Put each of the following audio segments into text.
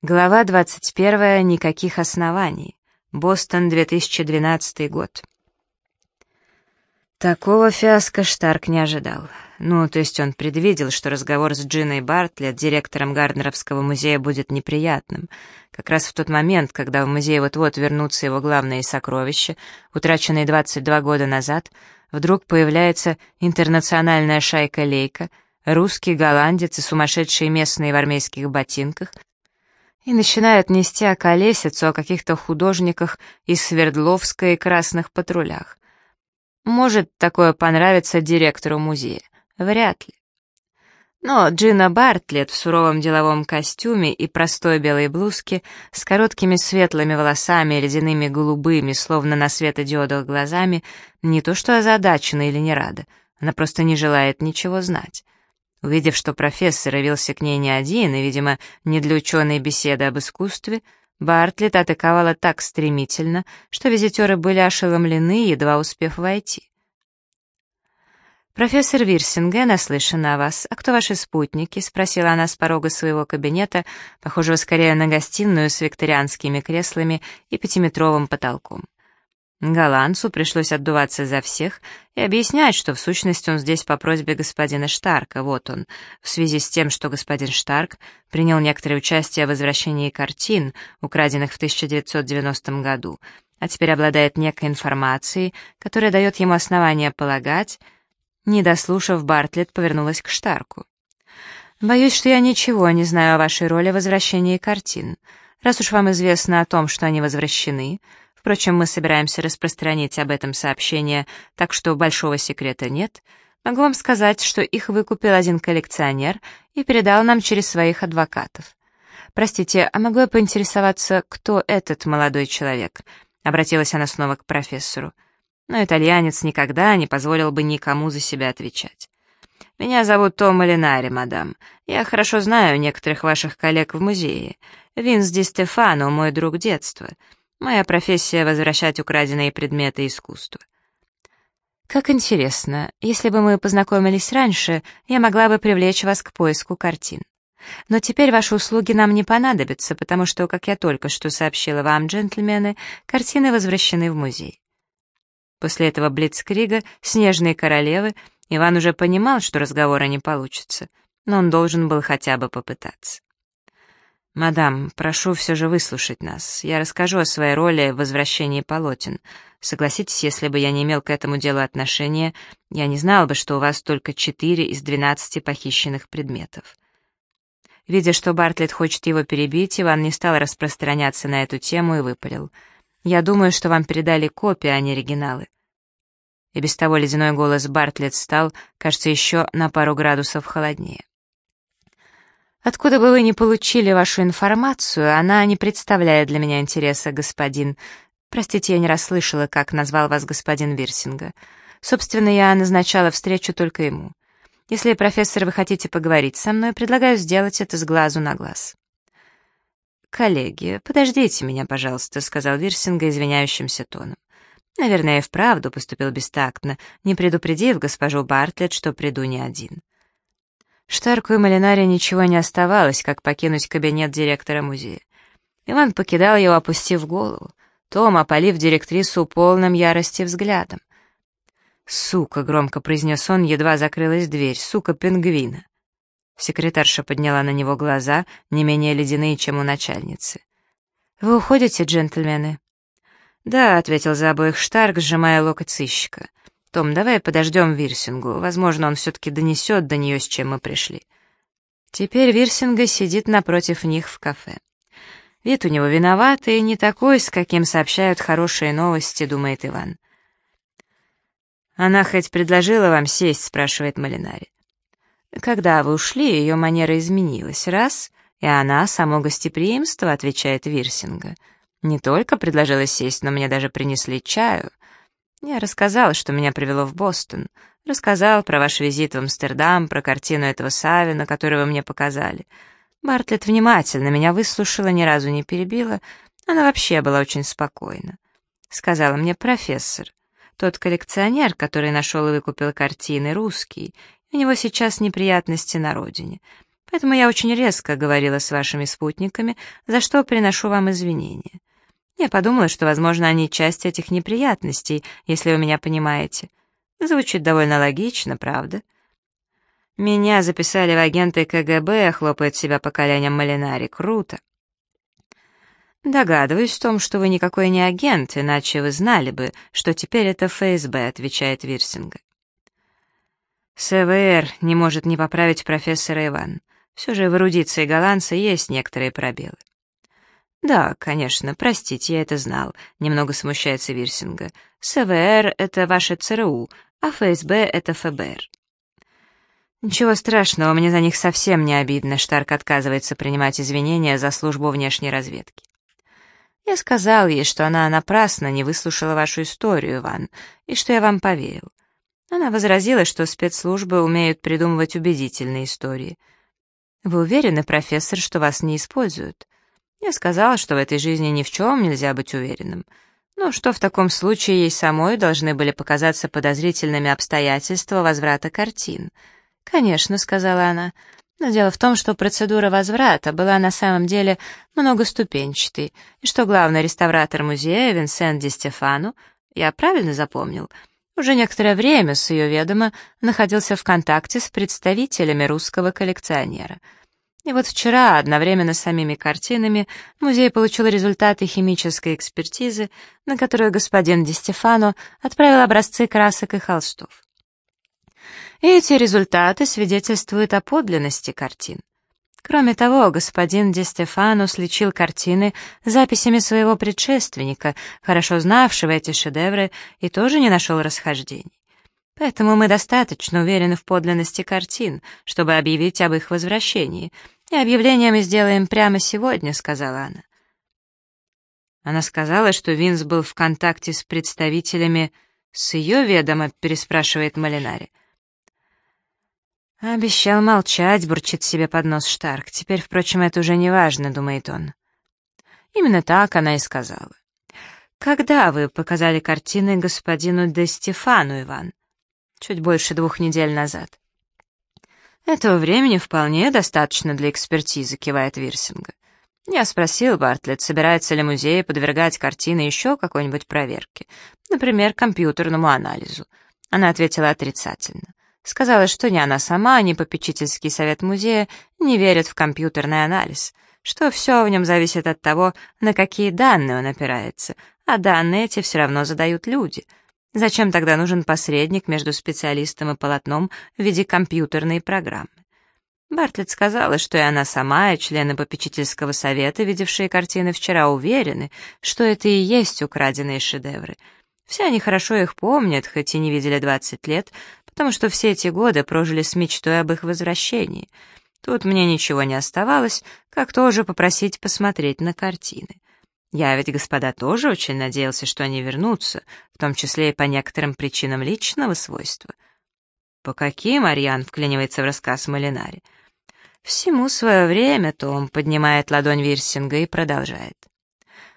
Глава 21. Никаких оснований. Бостон, 2012 год. Такого фиаско Штарк не ожидал. Ну, то есть он предвидел, что разговор с Джиной Бартлетт, директором Гарднеровского музея, будет неприятным. Как раз в тот момент, когда в музей вот-вот вернутся его главные сокровища, утраченные 22 года назад, вдруг появляется интернациональная шайка Лейка, русский, голландец и сумасшедшие местные в армейских ботинках — и начинают нести околесицу о каких-то художниках из Свердловска и красных патрулях. Может такое понравиться директору музея? Вряд ли. Но Джина Бартлетт в суровом деловом костюме и простой белой блузке с короткими светлыми волосами и ледяными голубыми, словно на светодиодах глазами, не то что озадачена или не рада, она просто не желает ничего знать. Увидев, что профессор явился к ней не один, и, видимо, не для ученой беседы об искусстве, Бартлетт атаковала так стремительно, что визитеры были ошеломлены, едва успев войти. «Профессор Вирсинге наслышан о вас. А кто ваши спутники?» — спросила она с порога своего кабинета, похожего скорее на гостиную с викторианскими креслами и пятиметровым потолком. Голландцу пришлось отдуваться за всех и объяснять, что в сущности он здесь по просьбе господина Штарка, вот он, в связи с тем, что господин Штарк принял некоторое участие в возвращении картин, украденных в 1990 году, а теперь обладает некой информацией, которая дает ему основания полагать... Не дослушав, Бартлетт повернулась к Штарку. «Боюсь, что я ничего не знаю о вашей роли в возвращении картин. Раз уж вам известно о том, что они возвращены, Впрочем, мы собираемся распространить об этом сообщение, так что большого секрета нет. Могу вам сказать, что их выкупил один коллекционер и передал нам через своих адвокатов. Простите, а могу я поинтересоваться, кто этот молодой человек? Обратилась она снова к профессору. Но итальянец никогда не позволил бы никому за себя отвечать. «Меня зовут Том Малинари, мадам. Я хорошо знаю некоторых ваших коллег в музее. Винс Ди Стефано, мой друг детства. Моя профессия — возвращать украденные предметы искусства. Как интересно, если бы мы познакомились раньше, я могла бы привлечь вас к поиску картин. Но теперь ваши услуги нам не понадобятся, потому что, как я только что сообщила вам, джентльмены, картины возвращены в музей. После этого блицкрига «Снежные королевы» Иван уже понимал, что разговора не получится, но он должен был хотя бы попытаться. «Мадам, прошу все же выслушать нас. Я расскажу о своей роли в возвращении полотен. Согласитесь, если бы я не имел к этому делу отношения, я не знал бы, что у вас только четыре из двенадцати похищенных предметов». Видя, что Бартлетт хочет его перебить, Иван не стал распространяться на эту тему и выпалил. «Я думаю, что вам передали копии, а не оригиналы». И без того ледяной голос Бартлетт стал, кажется, еще на пару градусов холоднее. Откуда бы вы ни получили вашу информацию, она не представляет для меня интереса, господин. Простите, я не расслышала, как назвал вас господин Вирсинга. Собственно, я назначала встречу только ему. Если, профессор, вы хотите поговорить со мной, предлагаю сделать это с глазу на глаз. «Коллеги, подождите меня, пожалуйста», — сказал Вирсинга извиняющимся тоном. Наверное, я вправду поступил бестактно, не предупредив госпожу Бартлетт, что приду не один. Штарку и Малинаре ничего не оставалось, как покинуть кабинет директора музея. Иван покидал его, опустив голову. Том, опалив директрису полным ярости взглядом. «Сука!» — громко произнес он, едва закрылась дверь. «Сука пингвина!» Секретарша подняла на него глаза, не менее ледяные, чем у начальницы. «Вы уходите, джентльмены?» «Да», — ответил за обоих Штарк, сжимая локоть сыщика. «Том, давай подождем Вирсингу. Возможно, он все-таки донесет до нее, с чем мы пришли». Теперь Вирсинга сидит напротив них в кафе. Вид у него виноватый, не такой, с каким сообщают хорошие новости, думает Иван. «Она хоть предложила вам сесть?» — спрашивает Малинари. «Когда вы ушли, ее манера изменилась. Раз, и она, само гостеприимство», — отвечает Вирсинга. «Не только предложила сесть, но мне даже принесли чаю. Я рассказал, что меня привело в Бостон. Рассказал про ваш визит в Амстердам, про картину этого Савина, которую вы мне показали. Бартлетт внимательно меня выслушала, ни разу не перебила. Она вообще была очень спокойна. Сказала мне профессор. Тот коллекционер, который нашел и выкупил картины, русский. У него сейчас неприятности на родине. Поэтому я очень резко говорила с вашими спутниками, за что приношу вам извинения. Я подумала, что, возможно, они часть этих неприятностей, если вы меня понимаете. Звучит довольно логично, правда? Меня записали в агенты КГБ, хлопает себя по коленям Малинари. Круто. «Догадываюсь в том, что вы никакой не агент, иначе вы знали бы, что теперь это ФСБ», — отвечает Вирсинга. СВР не может не поправить профессора Иван. Все же в эрудиции голландца есть некоторые пробелы. «Да, конечно, простите, я это знал», — немного смущается Вирсинга. «СВР — это ваше ЦРУ, а ФСБ — это ФБР». «Ничего страшного, мне за них совсем не обидно», — Штарк отказывается принимать извинения за службу внешней разведки. Я сказал ей, что она напрасно не выслушала вашу историю, Иван, и что я вам поверил. Она возразила, что спецслужбы умеют придумывать убедительные истории. Вы уверены, профессор, что вас не используют? Я сказала, что в этой жизни ни в чем нельзя быть уверенным. Но что в таком случае ей самой должны были показаться подозрительными обстоятельства возврата картин? «Конечно», — сказала она, — но дело в том, что процедура возврата была на самом деле многоступенчатой, и что главный реставратор музея Винсент Ди Стефану, я правильно запомнил, уже некоторое время с ее ведома находился в контакте с представителями русского коллекционера. И вот вчера, одновременно с самими картинами, музей получил результаты химической экспертизы, на которую господин Ди Стефано отправил образцы красок и холстов. И эти результаты свидетельствуют о подлинности картин. Кроме того, господин Ди Стефано сличил картины записями своего предшественника, хорошо знавшего эти шедевры, и тоже не нашел расхождений. Поэтому мы достаточно уверены в подлинности картин, чтобы объявить об их возвращении. И объявление мы сделаем прямо сегодня», — сказала она. Она сказала, что Винс был в контакте с представителями «С ее ведома?» — переспрашивает Малинари. «Обещал молчать», — бурчит себе под нос Штарк. «Теперь, впрочем, это уже не важно», — думает он. Именно так она и сказала. «Когда вы показали картины господину де Стефану, Иван?» «Чуть больше двух недель назад». «Этого времени вполне достаточно для экспертизы», — кивает Вирсинга. Я спросил Бартлетт, собирается ли музей подвергать картины еще какой-нибудь проверке, например, компьютерному анализу. Она ответила отрицательно. Сказала, что ни она сама, ни попечительский совет музея не верят в компьютерный анализ, что все в нем зависит от того, на какие данные он опирается, а данные эти все равно задают люди. Зачем тогда нужен посредник между специалистом и полотном в виде компьютерной программы? Бартлетт сказала, что и она сама, и члены попечительского совета, видевшие картины вчера, уверены, что это и есть украденные шедевры. Все они хорошо их помнят, хоть и не видели 20 лет, потому что все эти годы прожили с мечтой об их возвращении. Тут мне ничего не оставалось, как тоже попросить посмотреть на картины. Я ведь, господа, тоже очень надеялся, что они вернутся, в том числе и по некоторым причинам личного свойства. «По каким?» — Ариан вклинивается в рассказ Малинари. «Всему свое время», — Том поднимает ладонь Вирсинга и продолжает.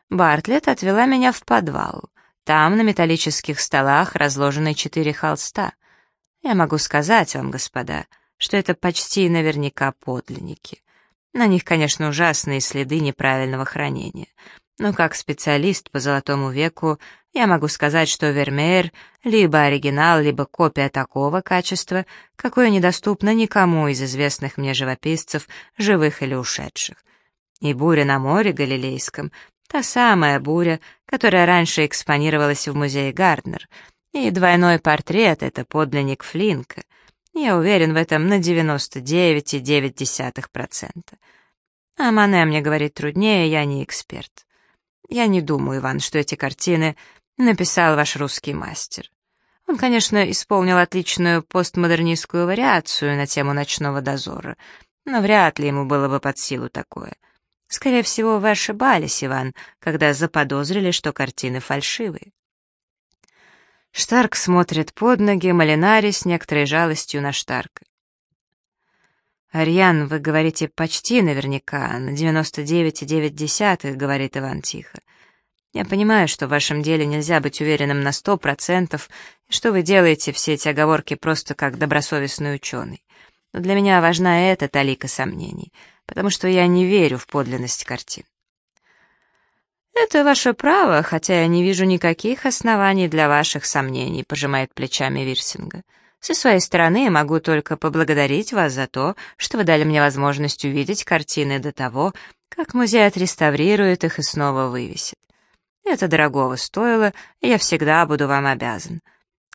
Бартлетт отвела меня в подвал. Там на металлических столах разложены четыре холста. Я могу сказать вам, господа, что это почти наверняка подлинники. На них, конечно, ужасные следы неправильного хранения. Но как специалист по золотому веку я могу сказать, что Вермеер либо оригинал, либо копия такого качества, какое недоступно никому из известных мне живописцев, живых или ушедших. И буря на море Галилейском — та самая буря, которая раньше экспонировалась в музее Гарднер — и двойной портрет — это подлинник Флинка. Я уверен в этом на 99,9%. А Мане мне говорит труднее, я не эксперт. Я не думаю, Иван, что эти картины написал ваш русский мастер. Он, конечно, исполнил отличную постмодернистскую вариацию на тему ночного дозора, но вряд ли ему было бы под силу такое. Скорее всего, вы ошибались, Иван, когда заподозрили, что картины фальшивые. Штарк смотрит под ноги, Малинари с некоторой жалостью на Штарка. «Арьян, вы говорите почти наверняка, на 99,9, — говорит Иван тихо. Я понимаю, что в вашем деле нельзя быть уверенным на сто процентов, и что вы делаете все эти оговорки просто как добросовестный ученый. но для меня важна эта талика сомнений, потому что я не верю в подлинность картин. «Это ваше право, хотя я не вижу никаких оснований для ваших сомнений», — пожимает плечами Вирсинга. «Со своей стороны могу только поблагодарить вас за то, что вы дали мне возможность увидеть картины до того, как музей отреставрирует их и снова вывесит. Это дорогого стоило, и я всегда буду вам обязан.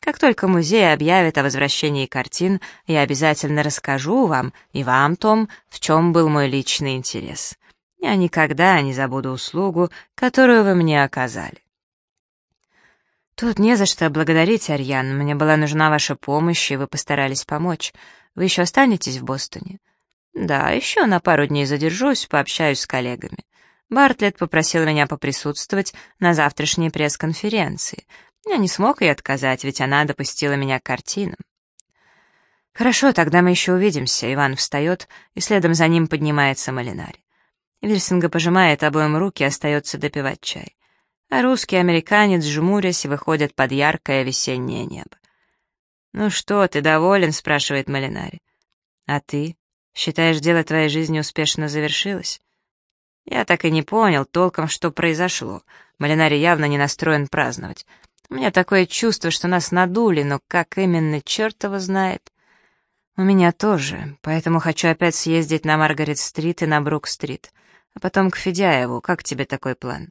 Как только музей объявит о возвращении картин, я обязательно расскажу вам и вам, Том, в чем был мой личный интерес. Я никогда не забуду услугу, которую вы мне оказали. Тут не за что благодарить, Арьян. Мне была нужна ваша помощь, и вы постарались помочь. Вы еще останетесь в Бостоне? Да, еще на пару дней задержусь, пообщаюсь с коллегами. Бартлетт попросил меня поприсутствовать на завтрашней пресс-конференции. Я не смог ей отказать, ведь она допустила меня к картинам. Хорошо, тогда мы еще увидимся. Иван встает, и следом за ним поднимается Малинари. Вильсинга пожимает обоим руки и остается допивать чай. А русский американец, жмурясь, выходит под яркое весеннее небо. «Ну что, ты доволен?» — спрашивает Малинари. «А ты? Считаешь, дело твоей жизни успешно завершилось?» Я так и не понял толком, что произошло. Малинари явно не настроен праздновать. У меня такое чувство, что нас надули, но как именно, черт его знает. У меня тоже, поэтому хочу опять съездить на Маргарет-стрит и на Брук-стрит а потом к Федяеву. Как тебе такой план?»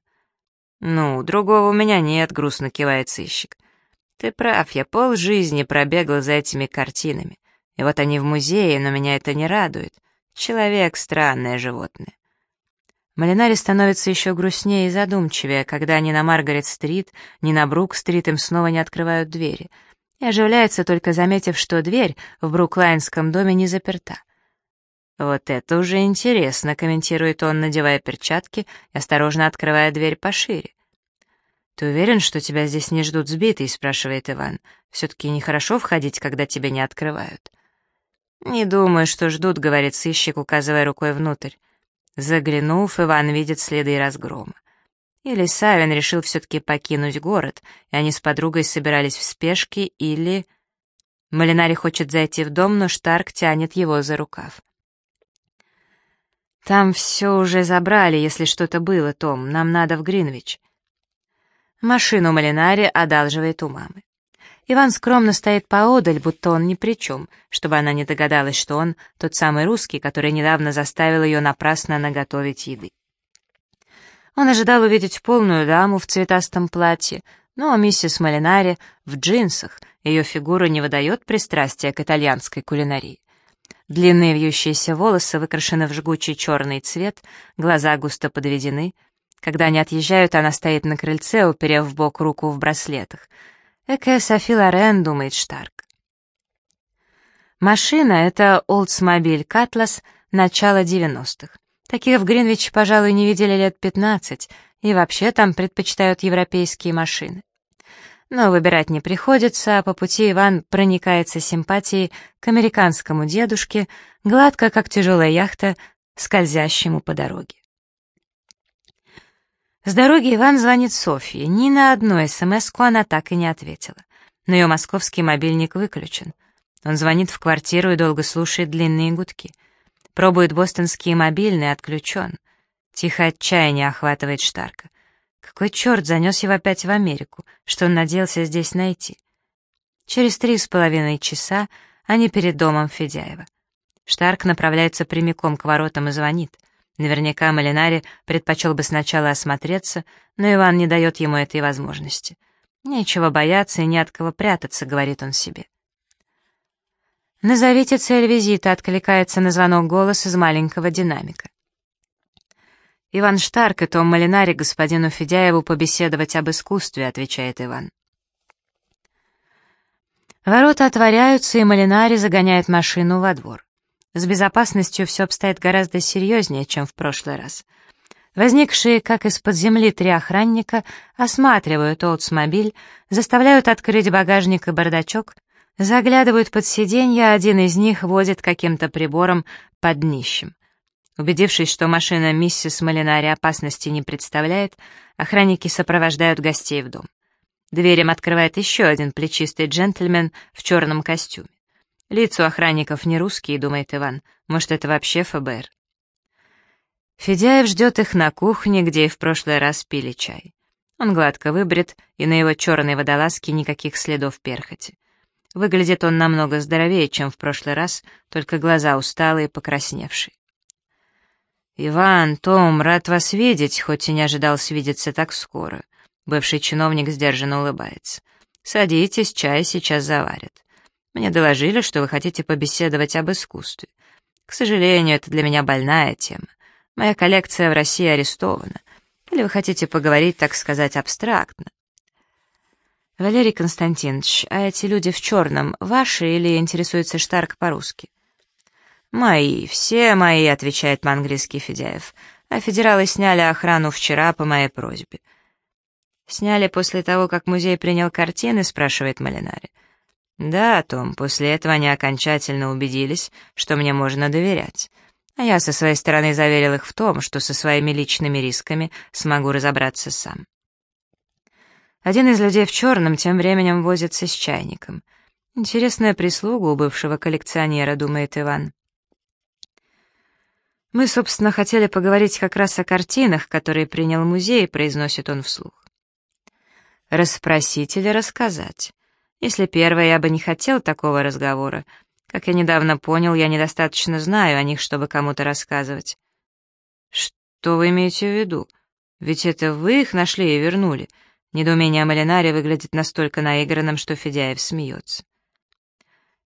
«Ну, другого у меня нет», — грустно кивает сыщик. «Ты прав, я пол жизни пробегал за этими картинами. И вот они в музее, но меня это не радует. Человек — странное животное». Малинари становится еще грустнее и задумчивее, когда ни на Маргарет-стрит, ни на Брук-стрит им снова не открывают двери. И оживляется, только заметив, что дверь в Бруклайнском доме не заперта. «Вот это уже интересно», — комментирует он, надевая перчатки и осторожно открывая дверь пошире. «Ты уверен, что тебя здесь не ждут сбитый?» — спрашивает Иван. «Все-таки нехорошо входить, когда тебя не открывают». «Не думаю, что ждут», — говорит сыщик, указывая рукой внутрь. Заглянув, Иван видит следы разгрома. Или Савин решил все-таки покинуть город, и они с подругой собирались в спешке, или... Малинари хочет зайти в дом, но Штарк тянет его за рукав. «Там все уже забрали, если что-то было, Том. Нам надо в Гринвич». Машину Малинари одалживает у мамы. Иван скромно стоит поодаль, будто он ни при чем, чтобы она не догадалась, что он тот самый русский, который недавно заставил ее напрасно наготовить еды. Он ожидал увидеть полную даму в цветастом платье, но миссис Малинари в джинсах, ее фигура не выдает пристрастия к итальянской кулинарии. Длинные вьющиеся волосы выкрашены в жгучий черный цвет, глаза густо подведены. Когда они отъезжают, она стоит на крыльце, уперев в бок руку в браслетах. «Экая Софи Лорен», — думает Штарк. Машина — это Oldsmobile Cutlass начала 90-х. Таких в Гринвич, пожалуй, не видели лет 15, и вообще там предпочитают европейские машины. Но выбирать не приходится, а по пути Иван проникается симпатией к американскому дедушке, гладко, как тяжелая яхта, скользящему по дороге. С дороги Иван звонит Софье. Ни на одну смс она так и не ответила. Но ее московский мобильник выключен. Он звонит в квартиру и долго слушает длинные гудки. Пробует бостонский мобильный, отключен. Тихо отчаяние охватывает Штарка. Какой черт занес его опять в Америку, что он надеялся здесь найти? Через три с половиной часа они перед домом Федяева. Штарк направляется прямиком к воротам и звонит. Наверняка Малинари предпочел бы сначала осмотреться, но Иван не дает ему этой возможности. «Нечего бояться и не от кого прятаться», — говорит он себе. «Назовите цель визита», — откликается на звонок голос из маленького динамика. «Иван Штарк и Том Малинари господину Федяеву побеседовать об искусстве», — отвечает Иван. Ворота отворяются, и Малинари загоняет машину во двор. С безопасностью все обстоит гораздо серьезнее, чем в прошлый раз. Возникшие, как из-под земли, три охранника осматривают Олдсмобиль, заставляют открыть багажник и бардачок, заглядывают под сиденье, а один из них водит каким-то прибором под днищем. Убедившись, что машина миссис Малинари опасности не представляет, охранники сопровождают гостей в дом. Дверь открывает еще один плечистый джентльмен в черном костюме. Лица у охранников не русские, думает Иван. Может, это вообще ФБР? Федяев ждет их на кухне, где и в прошлый раз пили чай. Он гладко выбрит, и на его черной водолазке никаких следов перхоти. Выглядит он намного здоровее, чем в прошлый раз, только глаза усталые, покрасневшие. «Иван, Том, рад вас видеть, хоть и не ожидал свидеться так скоро». Бывший чиновник сдержанно улыбается. «Садитесь, чай сейчас заварят. Мне доложили, что вы хотите побеседовать об искусстве. К сожалению, это для меня больная тема. Моя коллекция в России арестована. Или вы хотите поговорить, так сказать, абстрактно? Валерий Константинович, а эти люди в черном ваши или интересуется Штарк по-русски? «Мои, все мои», — отвечает по-английски Федяев. «А федералы сняли охрану вчера по моей просьбе». «Сняли после того, как музей принял картины?» — спрашивает Малинари. «Да, Том, после этого они окончательно убедились, что мне можно доверять. А я со своей стороны заверил их в том, что со своими личными рисками смогу разобраться сам. Один из людей в черном тем временем возится с чайником. Интересная прислуга у бывшего коллекционера, думает Иван. Мы, собственно, хотели поговорить как раз о картинах, которые принял музей, произносит он вслух. Расспросить или рассказать? Если первое, я бы не хотел такого разговора, как я недавно понял, я недостаточно знаю о них, чтобы кому-то рассказывать. Что вы имеете в виду? Ведь это вы их нашли и вернули. Недоумение Малинари выглядит настолько наигранным, что Федяев смеется.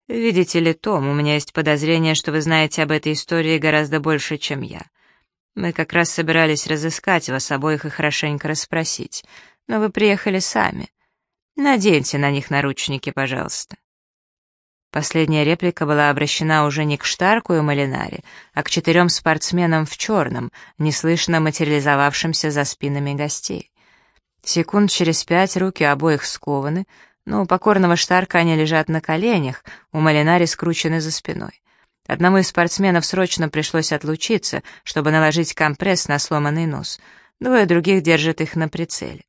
«Видите ли, Том, у меня есть подозрение, что вы знаете об этой истории гораздо больше, чем я. Мы как раз собирались разыскать вас обоих и хорошенько расспросить, но вы приехали сами. Наденьте на них наручники, пожалуйста». Последняя реплика была обращена уже не к Штарку и Малинаре, а к четырем спортсменам в черном, неслышно материализовавшимся за спинами гостей. Секунд через пять руки обоих скованы, но у покорного Штарка они лежат на коленях, у Малинари скручены за спиной. Одному из спортсменов срочно пришлось отлучиться, чтобы наложить компресс на сломанный нос. Двое других держат их на прицеле.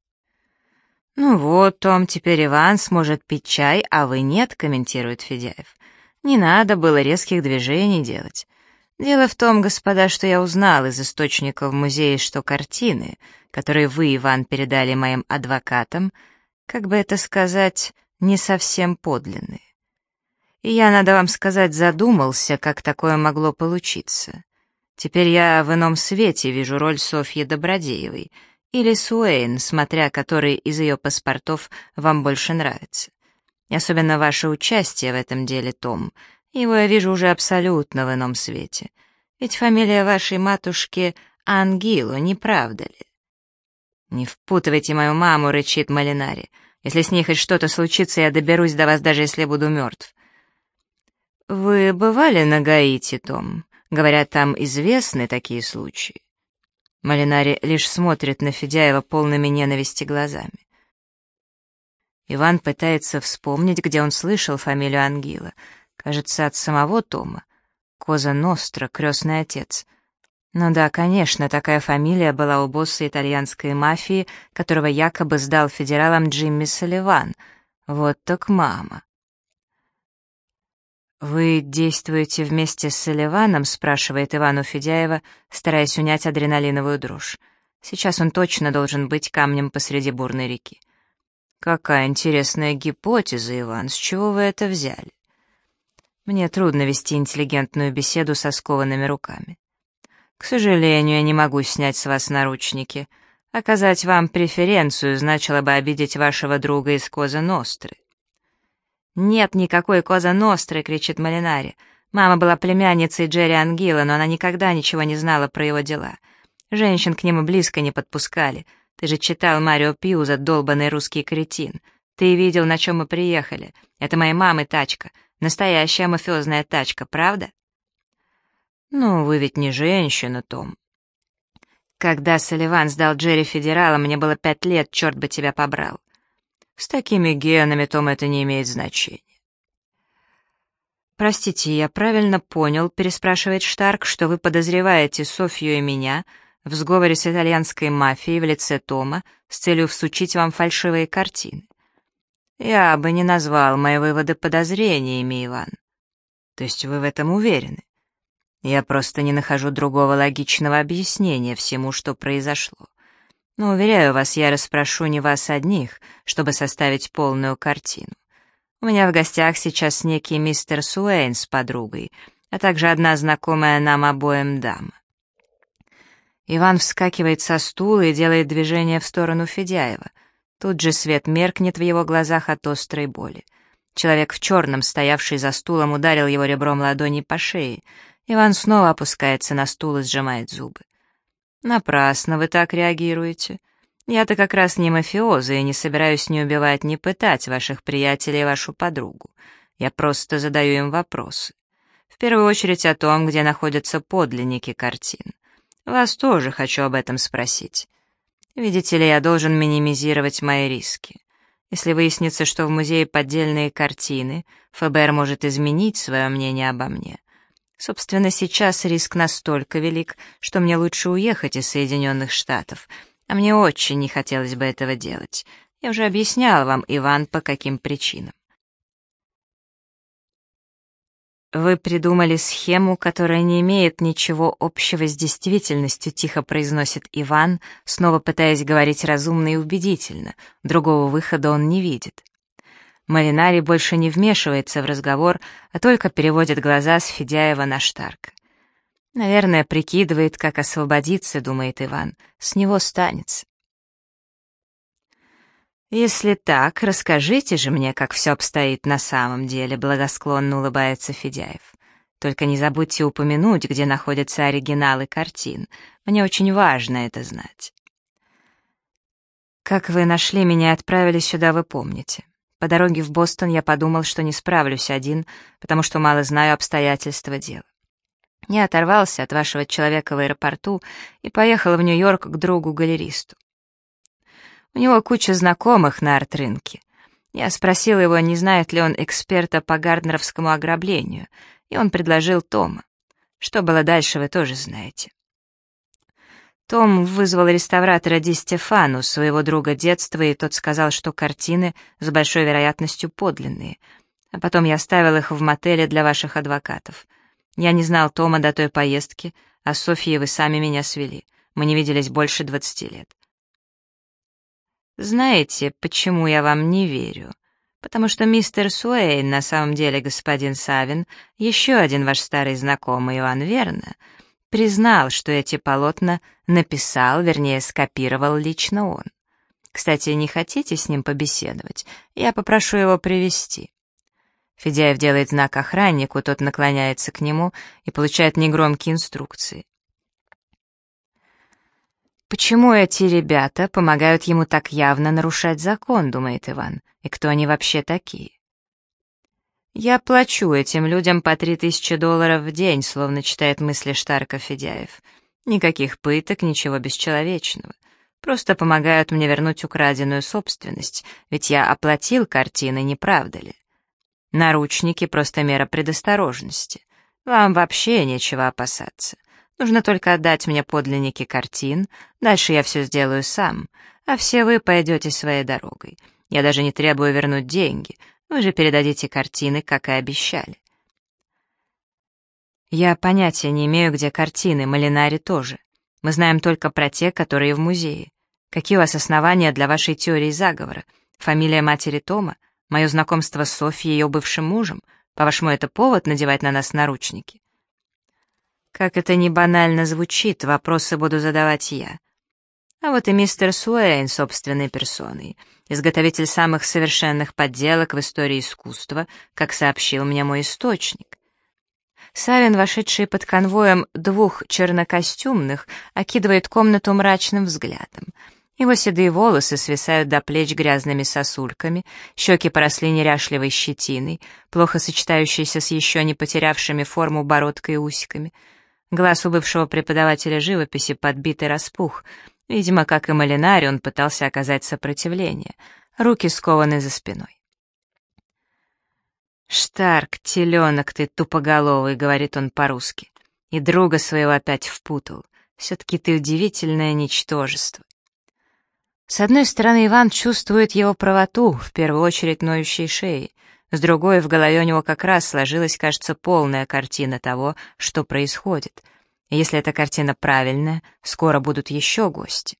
«Ну вот, Том, теперь Иван сможет пить чай, а вы нет», — комментирует Федяев. «Не надо было резких движений делать. Дело в том, господа, что я узнал из источников музея, что картины, которые вы, Иван, передали моим адвокатам, как бы это сказать, не совсем подлинные. И я, надо вам сказать, задумался, как такое могло получиться. Теперь я в ином свете вижу роль Софьи Добродеевой — или Суэйн, смотря который из ее паспортов вам больше нравится. И особенно ваше участие в этом деле, Том. Его я вижу уже абсолютно в ином свете. Ведь фамилия вашей матушки Ангило, не правда ли? «Не впутывайте мою маму», — рычит Малинари. «Если с ней хоть что-то случится, я доберусь до вас, даже если буду мертв». «Вы бывали на Гаити, Том? Говорят, там известны такие случаи». Малинари лишь смотрит на Федяева полными ненависти глазами. Иван пытается вспомнить, где он слышал фамилию Ангила. Кажется, от самого Тома. Коза Ностра, крестный отец. Ну да, конечно, такая фамилия была у босса итальянской мафии, которого якобы сдал федералам Джимми Салливан. Вот так мама. «Вы действуете вместе с Соливаном?» — спрашивает Ивану Федяева, стараясь унять адреналиновую дрожь. Сейчас он точно должен быть камнем посреди бурной реки. «Какая интересная гипотеза, Иван, с чего вы это взяли?» Мне трудно вести интеллигентную беседу со скованными руками. К сожалению, я не могу снять с вас наручники. Оказать вам преференцию значило бы обидеть вашего друга из Коза Ностры. «Нет никакой Коза Ностры!» — кричит Малинари. Мама была племянницей Джерри Ангила, но она никогда ничего не знала про его дела. Женщин к нему близко не подпускали. Ты же читал Марио Пиуза, долбанный русский кретин. Ты видел, на чем мы приехали. Это моей мамы тачка. Настоящая мафиозная тачка, правда? Ну, вы ведь не женщина, Том. Когда Соливан сдал Джерри федерала, мне было пять лет, черт бы тебя побрал. С такими генами, Том, это не имеет значения. «Простите, я правильно понял», — переспрашивает Штарк, «что вы подозреваете Софью и меня в сговоре с итальянской мафией в лице Тома с целью всучить вам фальшивые картины?» «Я бы не назвал мои выводы подозрениями, Иван». То есть вы в этом уверены? Я просто не нахожу другого логичного объяснения всему, что произошло. Но, уверяю вас, я расспрошу не вас одних, чтобы составить полную картину. У меня в гостях сейчас некий мистер Суэйн с подругой, а также одна знакомая нам обоим дама. Иван вскакивает со стула и делает движение в сторону Федяева. Тут же свет меркнет в его глазах от острой боли. Человек в черном, стоявший за стулом, ударил его ребром ладони по шее. Иван снова опускается на стул и сжимает зубы. «Напрасно вы так реагируете. Я-то как раз не мафиоза и не собираюсь ни убивать, ни пытать ваших приятелей и вашу подругу. Я просто задаю им вопросы. В первую очередь о том, где находятся подлинники картин. Вас тоже хочу об этом спросить. Видите ли, я должен минимизировать мои риски. Если выяснится, что в музее поддельные картины, ФБР может изменить свое мнение обо мне. Собственно, сейчас риск настолько велик, что мне лучше уехать из Соединенных Штатов, а мне очень не хотелось бы этого делать. Я уже объяснял вам, Иван, по каким причинам. «Вы придумали схему, которая не имеет ничего общего с действительностью», — тихо произносит Иван, снова пытаясь говорить разумно и убедительно. Другого выхода он не видит. Малинари больше не вмешивается в разговор, а только переводит глаза с Федяева на Штарка. «Наверное, прикидывает, как освободиться», — думает Иван. «С него станется». «Если так, расскажите же мне, как все обстоит на самом деле», — благосклонно улыбается Федяев. «Только не забудьте упомянуть, где находятся оригиналы картин. Мне очень важно это знать». «Как вы нашли меня и отправили сюда, вы помните. По дороге в Бостон я подумал, что не справлюсь один, потому что мало знаю обстоятельства дела. Я оторвался от вашего человека в аэропорту и поехал в Нью-Йорк к другу-галеристу. У него куча знакомых на арт-рынке. Я спросил его, не знает ли он эксперта по гарднеровскому ограблению, и он предложил Тома. Что было дальше, вы тоже знаете. Том вызвал реставратора Ди Стефану, своего друга детства, и тот сказал, что картины с большой вероятностью подлинные. А потом я оставил их в мотеле для ваших адвокатов. Я не знал Тома до той поездки, а с вы сами меня свели. Мы не виделись больше двадцати лет. Знаете, почему я вам не верю? Потому что мистер Суэйн, на самом деле господин Савин, еще один ваш старый знакомый Иван Верно, признал, что эти полотна написал, вернее, скопировал лично он. Кстати, не хотите с ним побеседовать? Я попрошу его привести. Федяев делает знак охраннику, тот наклоняется к нему и получает негромкие инструкции. «Почему эти ребята помогают ему так явно нарушать закон?» — думает Иван. «И кто они вообще такие?» «Я плачу этим людям по три тысячи долларов в день», — словно читает мысли Штарка Федяев. «Никаких пыток, ничего бесчеловечного. Просто помогают мне вернуть украденную собственность, ведь я оплатил картины, не правда ли? Наручники — просто мера предосторожности. Вам вообще нечего опасаться. Нужно только отдать мне подлинники картин, дальше я все сделаю сам, а все вы пойдете своей дорогой. Я даже не требую вернуть деньги, вы же передадите картины, как и обещали. Я понятия не имею, где картины, Малинари тоже. Мы знаем только про те, которые в музее. Какие у вас основания для вашей теории заговора? Фамилия матери Тома? Мое знакомство с Софьей ее бывшим мужем? По-вашему, это повод надевать на нас наручники? Как это не банально звучит, вопросы буду задавать я. А вот и мистер Суэйн собственной персоной, изготовитель самых совершенных подделок в истории искусства, как сообщил мне мой источник. Савин, вошедший под конвоем двух чернокостюмных, окидывает комнату мрачным взглядом. Его седые волосы свисают до плеч грязными сосульками, щеки поросли неряшливой щетиной, плохо сочетающейся с еще не потерявшими форму бородкой и усиками — Глаз у бывшего преподавателя живописи подбит и распух. Видимо, как и Малинари, он пытался оказать сопротивление. Руки скованы за спиной. «Штарк, теленок ты тупоголовый», — говорит он по-русски. «И друга своего опять впутал. Все-таки ты удивительное ничтожество». С одной стороны, Иван чувствует его правоту, в первую очередь ноющей шеи. С другой, в голове у него как раз сложилась, кажется, полная картина того, что происходит. Если эта картина правильная, скоро будут еще гости.